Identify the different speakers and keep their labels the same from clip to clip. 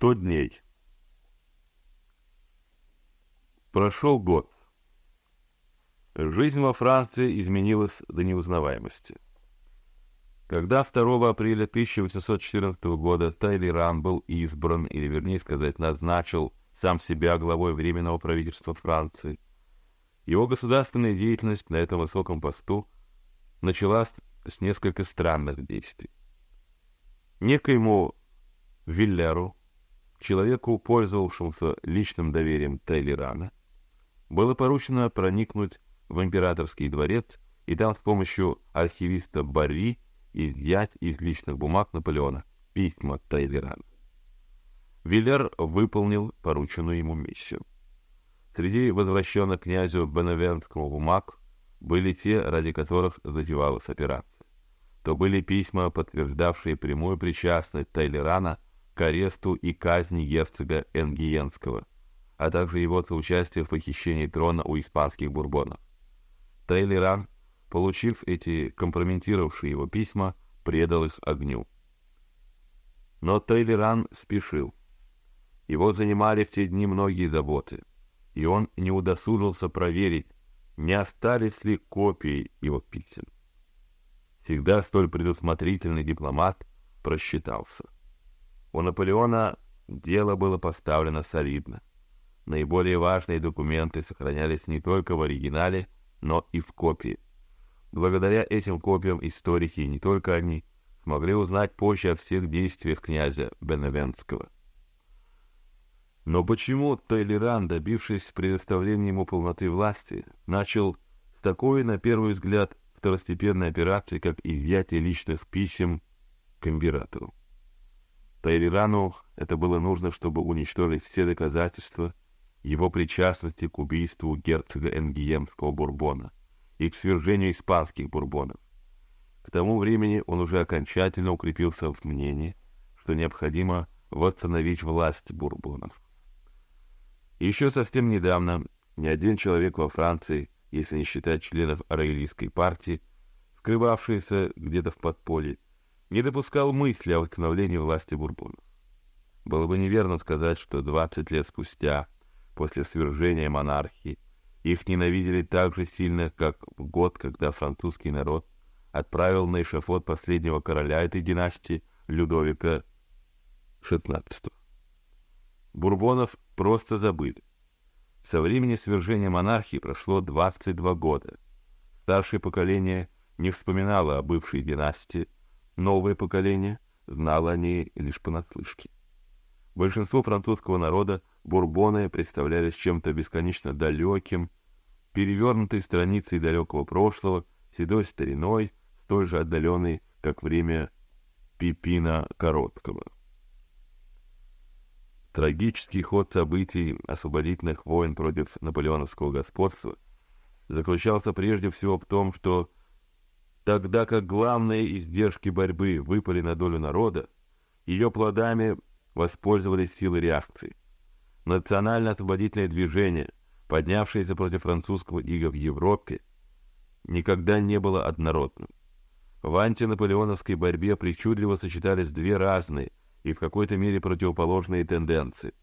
Speaker 1: Сто дней. Прошел год. Жизнь во Франции изменилась до неузнаваемости. Когда 2 апреля 1814 года Тайлеран был избран, или вернее сказать, назначил сам себя главой Временного правительства Франции, его государственная деятельность на этом высоком посту началась с несколько странных действий. Некоему Виллеру, человеку, пользовавшемуся личным доверием Тейлерана, было поручено проникнуть в императорский дворец и там с помощью архивиста Барри изъять из личных бумаг Наполеона письма Тайлерана. Виллер выполнил порученную ему миссию. Среди возвращенных князю Беневентскому бумаг были те, ради которых затевалась операция. То были письма, подтверждавшие прямую причастность Тайлерана к аресту и казни герцога Энгиенского, а также его соучастие в похищении трона у испанских бурбонов. Тайлеран получив эти компрометировавшие его письма, предалась огню. Но Тейлеран спешил. Его занимали в те дни многие заботы, и он не удосужился проверить, не остались ли копии его писем. Всегда столь предусмотрительный дипломат просчитался. У Наполеона дело было поставлено солидно. Наиболее важные документы сохранялись не только в оригинале, но и в копии. Благодаря этим копиям историки, не только они, смогли узнать позже о всех действиях князя Беневентского. Но почему Тейлеран, добившись предоставления ему полноты власти, начал такой, на первый взгляд, второстепенной операции, как изъятие личных писем к императору? Тейлерану это было нужно, чтобы уничтожить все доказательства его причастности к убийству герцога Энгиемского Бурбона и к свержению испанских бурбонов. К тому времени он уже окончательно укрепился в мнении, что необходимо восстановить власть бурбонов. Еще совсем недавно ни один человек во Франции, если не считать членов Араилийской партии, скрывавшийся где-то в подполье, не допускал мысли о восстановлении власти бурбонов. Было бы неверно сказать, что 20 лет спустя, после свержения монархии, их ненавидели так же сильно, как в год, когда французский народ отправил на эшафот последнего короля этой династии Людовика XVI. Бурбонов просто забыли. Со времени свержения монархии прошло 22 года. Старшее поколение не вспоминало о бывшей династии, новое поколение знало о ней лишь понаслышке. Большинство французского народа бурбоны представлялись чем-то бесконечно далеким, перевернутой страницей далекого прошлого, седой стариной, столь же отдаленной, как время Пипина Короткого. Трагический ход событий освободительных войн против наполеоновского господства заключался прежде всего в том, что тогда как главные издержки борьбы выпали на долю народа, ее плодами воспользовались силы реакции. Национально-освободительное движение, поднявшееся против французского ига в Европе, никогда не было однородным. В антинаполеоновской борьбе причудливо сочетались две разные и в какой-то мере противоположные тенденции.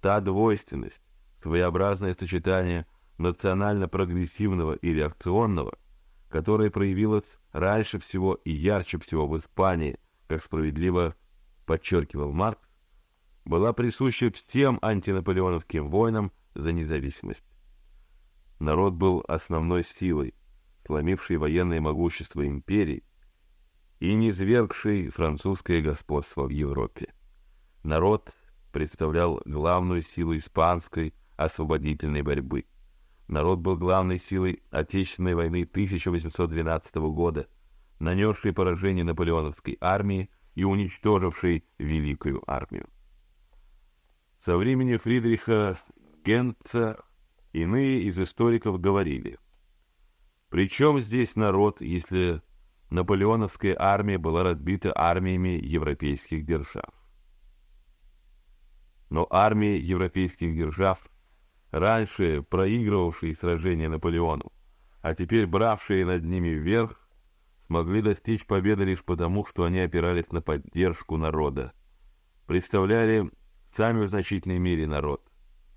Speaker 1: Та двойственность, своеобразное сочетание национально-прогрессивного и реакционного, которое проявилось раньше всего и ярче всего в Испании, как справедливо подчеркивал Маркс, была присуща всем антинаполеоновским войнам за независимость. Народ был основной силой, сломившей военное могущество империи и низвергшей французское господство в Европе. Народ представлял главную силу испанской освободительной борьбы. Народ был главной силой Отечественной войны 1812 года, нанесшей поражение наполеоновской армии и уничтожившей великую армию. Со времени Фридриха Гентца иные из историков говорили: "Причем здесь народ, если наполеоновская армия была разбита армиями европейских держав?" Но армии европейских держав, раньше проигрывавшие сражения Наполеону, а теперь бравшие над ними верх, смогли достичь победы лишь потому, что они опирались на поддержку народа, представляли сами в значительной мере народ,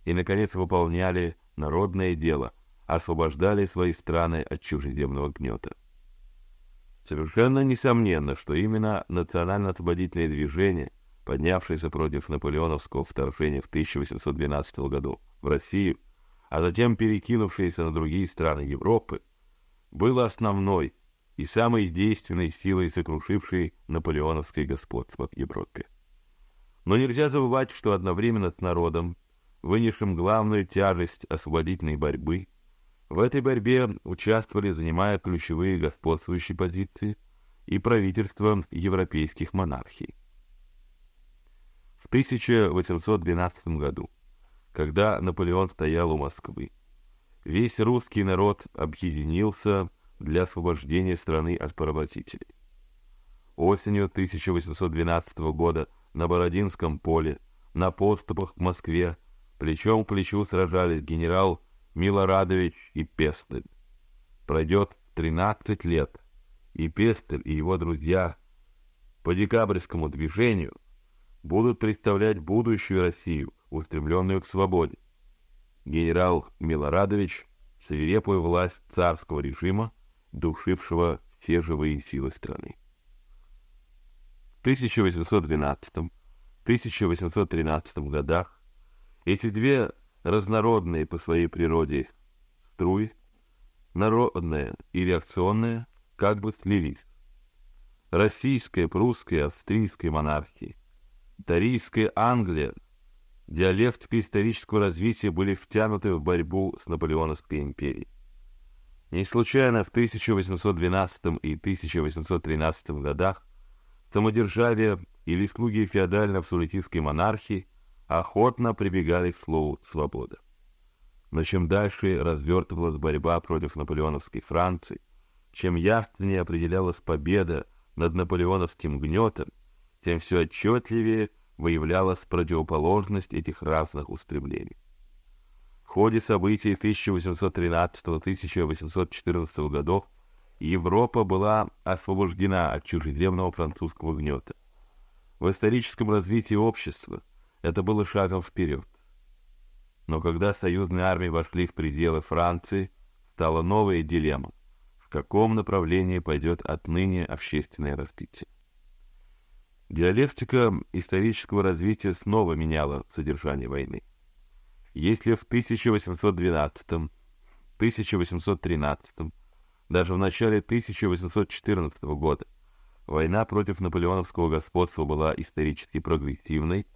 Speaker 1: и, наконец, выполняли народное дело, освобождали свои страны от чужеземного гнета. Совершенно несомненно, что именно национально-освободительное движение, поднявшееся против наполеоновского вторжения в 1812 году в Россию, а затем перекинувшееся на другие страны Европы, было основной и самой действенной силой, сокрушившей наполеоновское господство в Европе. Но нельзя забывать, что одновременно с народом, вынесшим главную тяжесть освободительной борьбы, в этой борьбе участвовали, занимая ключевые господствующие позиции, и правительства европейских монархий. В 1812 году, когда Наполеон стоял у Москвы, весь русский народ объединился для освобождения страны от поработителей. Осенью 1812 года на Бородинском поле, на подступах к Москве, плечом к плечу сражались генерал Милорадович и Пестель. Пройдет 13 лет, и Пестель и его друзья по декабрьскому движению будут представлять будущую Россию, устремленную к свободе. Генерал Милорадович свирепую власть царского режима, душившего все живые силы страны. 1812-1813 годах эти две разнородные по своей природе струи, народная и реакционная, как бы слились. Российская, прусская, австрийская монархии, Тарийская Англия, диалектика исторического развития были втянуты в борьбу с Наполеоновской империей. Не случайно в 1812 и 1813 годах самодержавие или слуги феодально-абсолютистской монархии охотно прибегали к слову «свобода». Но чем дальше развертывалась борьба против наполеоновской Франции, чем явственнее определялась победа над наполеоновским гнетом, тем все отчетливее выявлялась противоположность этих разных устремлений. В ходе событий 1813-1814 годов Европа была освобождена от чужеземного французского гнета. В историческом развитии общества это было шагом вперед. Но когда союзные армии вошли в пределы Франции, стала новая дилемма: в каком направлении пойдет отныне общественное развитие. Диалектика исторического развития снова меняла содержание войны. Если в 1812, 1813 даже в начале 1814 года война против наполеоновского господства была исторически прогрессивной,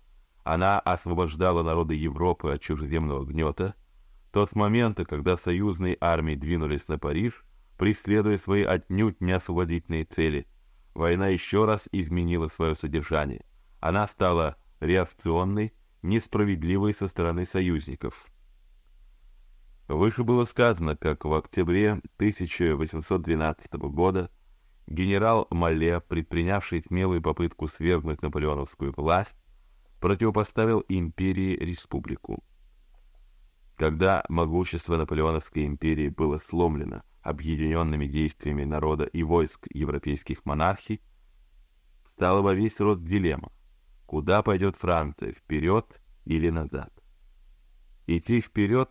Speaker 1: она освобождала народы Европы от чужеземного гнета, то с момента, когда союзные армии двинулись на Париж, преследуя свои отнюдь не освободительные цели, война еще раз изменила свое содержание. Она стала реакционной, несправедливой со стороны союзников. Выше было сказано, как в октябре 1812 года генерал Малле, предпринявший смелую попытку свергнуть наполеоновскую власть, противопоставил империи республику. Когда могущество наполеоновской империи было сломлено объединенными действиями народа и войск европейских монархий, стала во весь род дилемма: куда пойдет Франция, вперед или назад? Идти вперед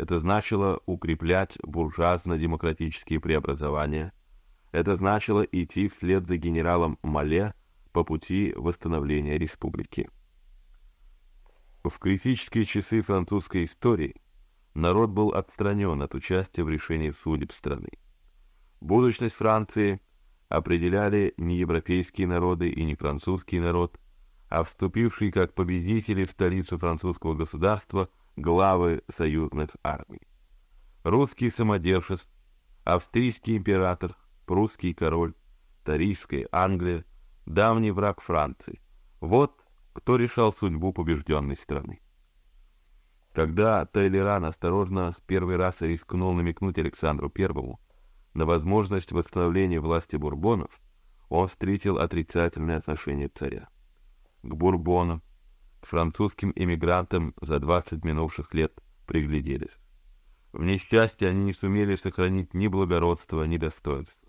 Speaker 1: это значило укреплять буржуазно-демократические преобразования. Это значило идти вслед за генералом Мале по пути восстановления республики. В критические часы французской истории народ был отстранен от участия в решении судеб страны. Будущность Франции определяли не европейские народы и не французский народ, а вступившие как победители в столицу французского государства – главы союзных армий. Русский самодержец, австрийский император, прусский король, тарийская Англия, давний враг Франции. Вот кто решал судьбу побежденной страны. Когда Тейлеран осторожно в первый раз рискнул намекнуть Александру Первому на возможность восстановления власти бурбонов, он встретил отрицательное отношение царя к бурбонам, французским эмигрантам за 20 минувших лет пригляделись. В несчастье они не сумели сохранить ни благородства, ни достоинства.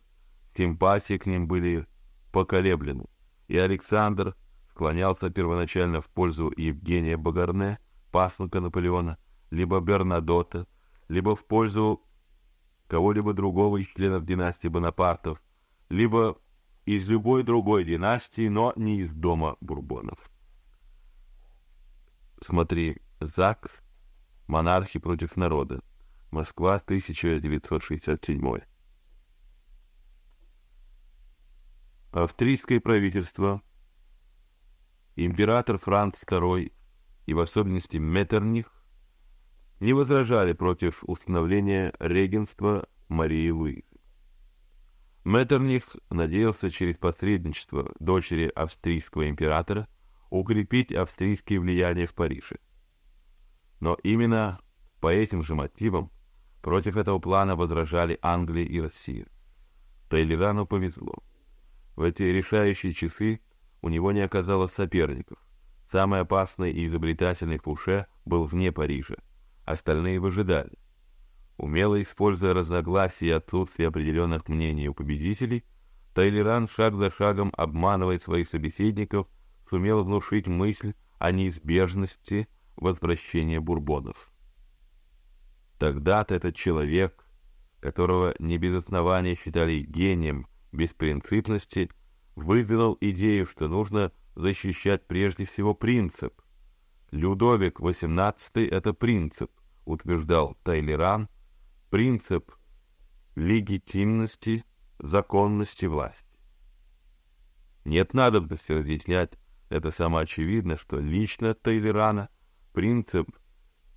Speaker 1: Симпатии к ним были поколеблены, и Александр, склонялся первоначально в пользу Евгения Багарне, пасынка Наполеона, либо Бернадота, либо в пользу кого-либо другого из членов династии Бонапартов, либо из любой другой династии, но не из дома Бурбонов. Смотри, ЗАГС «Монархи против народа», Москва, 1967. Австрийское правительство, император Франц II и в особенности Меттерних не возражали против установления регенства Марии Луизы. Меттерних надеялся через посредничество дочери австрийского императора укрепить австрийские влияния в Париже. Но именно по этим же мотивам против этого плана возражали Англия и Россия. Тейлерану повезло. В эти решающие часы у него не оказалось соперников. Самый опасный и изобретательный Пуше был вне Парижа остальные выжидали. Умело используя разногласия и отсутствие определенных мнений у победителей, Тайлеран шаг за шагом обманывая своих собеседников, сумел внушить мысль о неизбежности возвращения бурбонов. Тогда-то этот человек, которого не без основания считали гением беспринципности, выдвинул идею, что нужно защищать прежде всего принцип. Людовик XVIII — это принцип, утверждал Тайлеран, принцип легитимности, законности власти. Нет надобности разъяснять, это самоочевидно, что лично Тайлерана принцип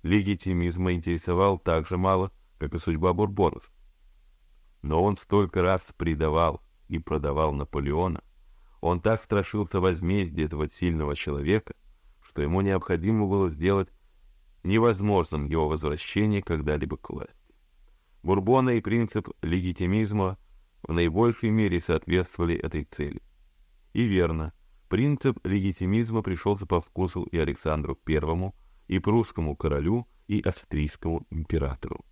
Speaker 1: легитимизма интересовал так же мало, как и судьба бурбонов. Но он столько раз предавал и продавал Наполеона, он так страшился возмездия этого сильного человека, что ему необходимо было сделать невозможным его возвращение когда-либо к власти. Бурбоны и принцип легитимизма в наибольшей мере соответствовали этой цели. И верно, принцип легитимизма пришелся по вкусу и Александру I, и прусскому королю, и австрийскому императору.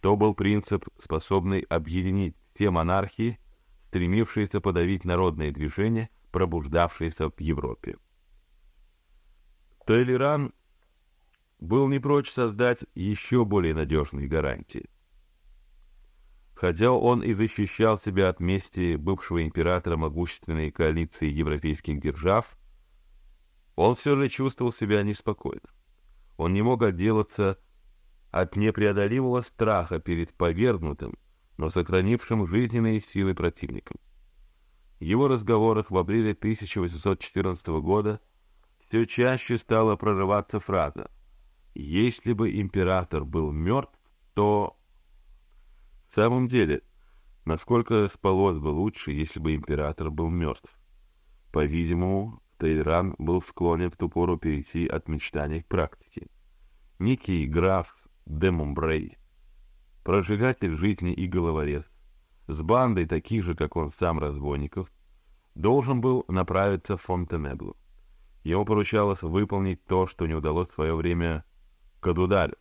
Speaker 1: То был принцип, способный объединить все монархии, стремившиеся подавить народные движения, пробуждавшиеся в Европе. Толеран был не прочь создать еще более надежные гарантии. Хотя он и защищал себя от мести бывшего императора могущественной коалиции европейских держав, он все же чувствовал себя неспокойно. Он не мог отделаться от непреодолимого страха перед повергнутым, но сохранившим жизненные силы противником. В его разговорах в апреле 1814 года все чаще стала прорываться фраза если бы император был мертв, то... В самом деле, насколько спалось бы лучше, если бы император был мертв? По-видимому, Тейран был склонен в ту пору перейти от мечтаний к практике. Некий граф де прожигатель жизни и головорез, с бандой таких же, как он сам, разбойников, должен был направиться в Фонтенебло. Ему поручалось выполнить то, что не удалось в свое время Кадударю.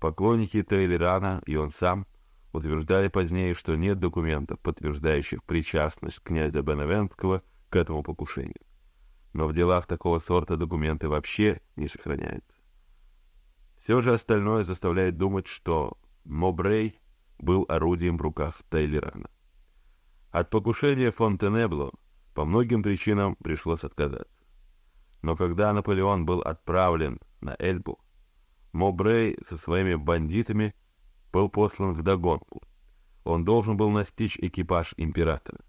Speaker 1: Поклонники Тейлерана и он сам утверждали позднее, что нет документов, подтверждающих причастность князя Беневентского к этому покушению. Но в делах такого сорта документы вообще не сохраняются. Все же остальное заставляет думать, что Мобрей был орудием в руках Тейлерана. От покушения Фонтенебло по многим причинам пришлось отказаться. Но когда Наполеон был отправлен на Эльбу, Мобрей со своими бандитами был послан в догонку. Он должен был настичь экипаж императора.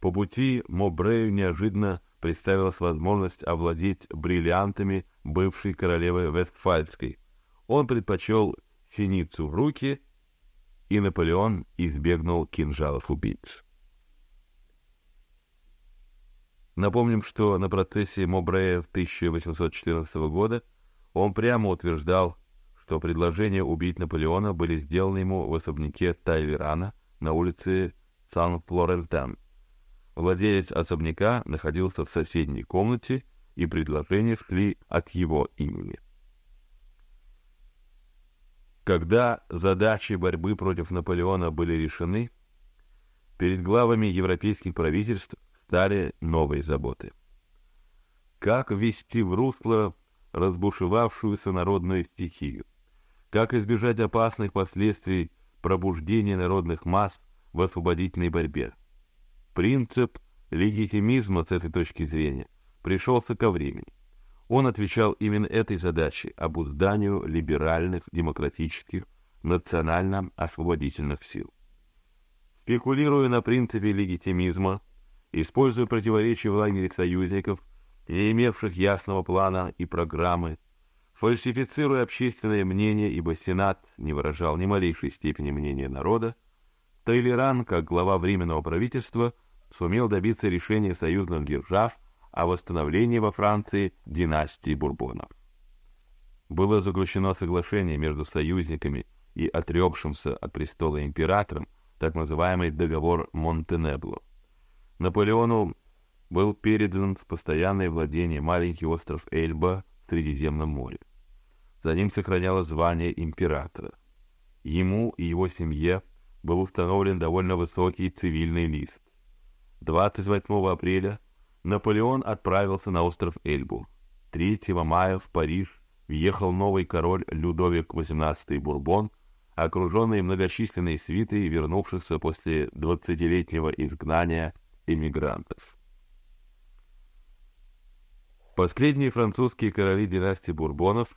Speaker 1: По пути Мобрею неожиданно представилась возможность овладеть бриллиантами бывшей королевы Вестфальской. Он предпочел финицу в руки, и Наполеон избегнул кинжалов убийц. Напомним, что на процессе Мобрея 1814 года он прямо утверждал, что предложения убить Наполеона были сделаны ему в особняке Тайверана на улице Сан-Флорентен. Владелец особняка находился в соседней комнате, и предложения шли от его имени. Когда задачи борьбы против Наполеона были решены, перед главами европейских правительств стали новые заботы. как ввести в русло разбушевавшуюся народную стихию, как избежать опасных последствий пробуждения народных масс в освободительной борьбе. Принцип легитимизма с этой точки зрения пришелся ко времени. Он отвечал именно этой задаче обузданию либеральных, демократических, национально-освободительных сил. Спекулируя на принципе легитимизма, используя противоречия в лагере союзников, не имевших ясного плана и программы, фальсифицируя общественное мнение, ибо Сенат не выражал ни малейшей степени мнения народа, Тейлеран, как глава временного правительства, сумел добиться решения союзных держав о восстановлении во Франции династии Бурбонов. Было заключено соглашение между союзниками и отрекшимся от престола императором, так называемый договор Монтенебло. Наполеону был передан в постоянное владение маленький остров Эльба в Средиземном море. За ним сохранялось звание императора. Ему и его семье был установлен довольно высокий цивильный лист. 28 апреля Наполеон отправился на остров Эльбу. 3 мая в Париж въехал новый король Людовик XVIII Бурбон, окруженный многочисленной свитой вернувшихся после двадцатилетнего изгнания иммигрантов. Последние французские короли династии Бурбонов,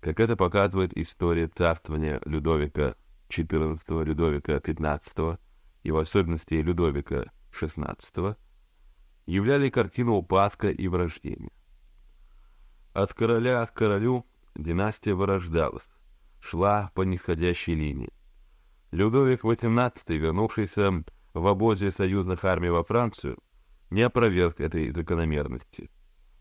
Speaker 1: как это показывает история царствования Людовика XIV, Людовика XV и в особенности Людовика XVI, являли картину упадка и врождения. От короля к королю династия вырождалась, шла по нисходящей линии. Людовик XVIII, вернувшийся в обозе союзных армий во Францию, не опроверг этой закономерности.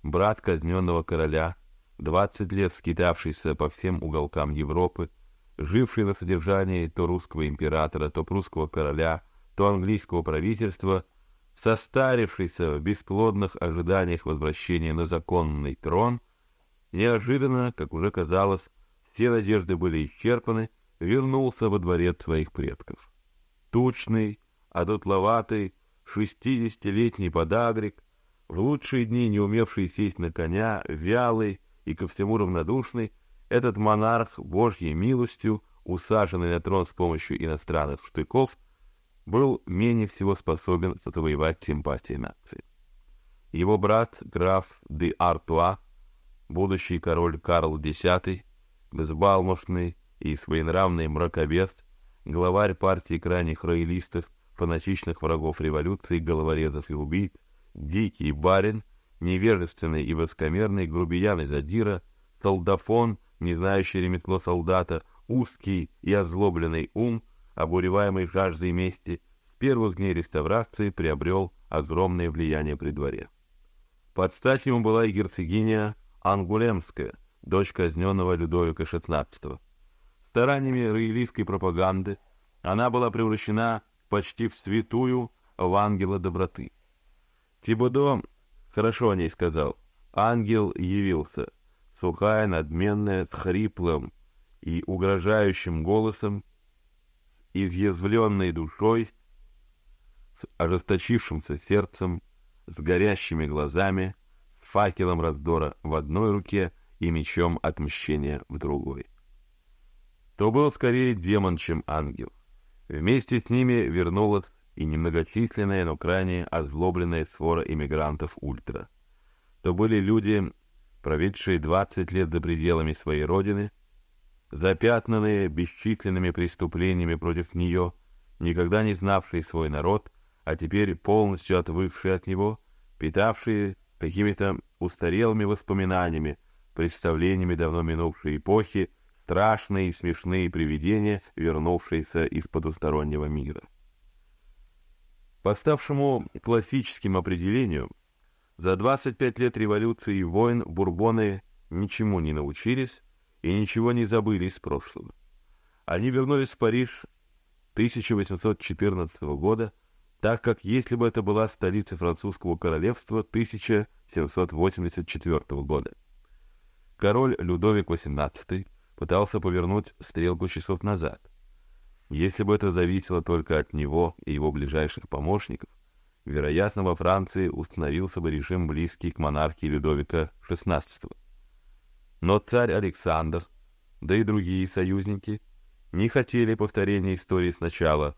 Speaker 1: Брат казненного короля, 20 лет скитавшийся по всем уголкам Европы, живший на содержании то русского императора, то прусского короля, то английского правительства, состарившийся в бесплодных ожиданиях возвращения на законный трон, неожиданно, как уже казалось, все надежды были исчерпаны, вернулся во дворец своих предков. Тучный, одутловатый, шестидесятилетний подагрик, в лучшие дни не умевший сесть на коня, вялый и ко всему равнодушный, этот монарх Божьей милостью, усаженный на трон с помощью иностранных штыков, был менее всего способен завоевать симпатии нации. Его брат граф де Артуа, будущий король Карл X, безбалмошный и своенравный мракобес, главарь партии крайних роялистов, фанатичных врагов революции, головорезов и убийц, дикий барин, невежественный и воскомерный грубиян и задира, солдафон, не знающий ремесло солдата, узкий и озлобленный ум, обуреваемый жаждой мести, с первых дней реставрации приобрел огромное влияние при дворе. Под стать ему была и герцогиня Ангулемская, дочь казненного Людовика XVI. Стараниями роялистской пропаганды она была превращена почти в святую в ангела доброты. Тибодо хорошо о ней сказал. Ангел явился, сухая, надменная, хриплым и угрожающим голосом, изъязвленной душой, с ожесточившимся сердцем, с горящими глазами, с факелом раздора в одной руке и мечом отмщения в другой. То был скорее демон, чем ангел. Вместе с ними вернулась и немногочисленная, но крайне озлобленная свора иммигрантов ультра. То были люди, проведшие 20 лет за пределами своей родины, запятнанные бесчисленными преступлениями против нее, никогда не знавшие свой народ, а теперь полностью отвыкшие от него, питавшие какими-то устарелыми воспоминаниями, представлениями давно минувшей эпохи, страшные и смешные привидения, вернувшиеся из потустороннего мира. По ставшему классическим определению, за 25 лет революции и войн бурбоны ничему не научились и ничего не забыли из прошлого. Они вернулись в Париж 1814 года, так как если бы это была столица французского королевства 1784 года. Король Людовик XVIII пытался повернуть стрелку часов назад. Если бы это зависело только от него и его ближайших помощников, вероятно, во Франции установился бы режим близкий к монархии Людовика XVI. Но царь Александр, да и другие союзники, не хотели повторения истории сначала,